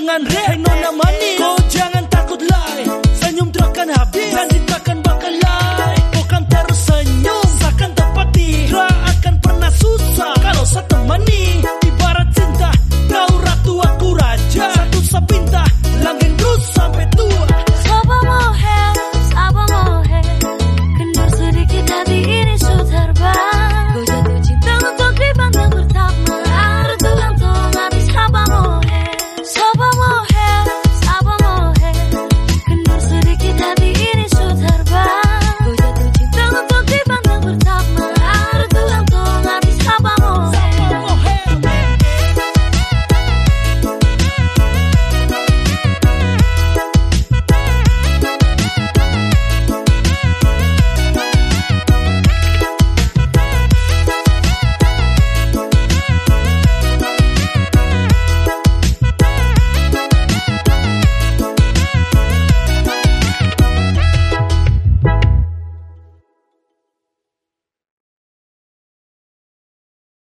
dengan rap No naman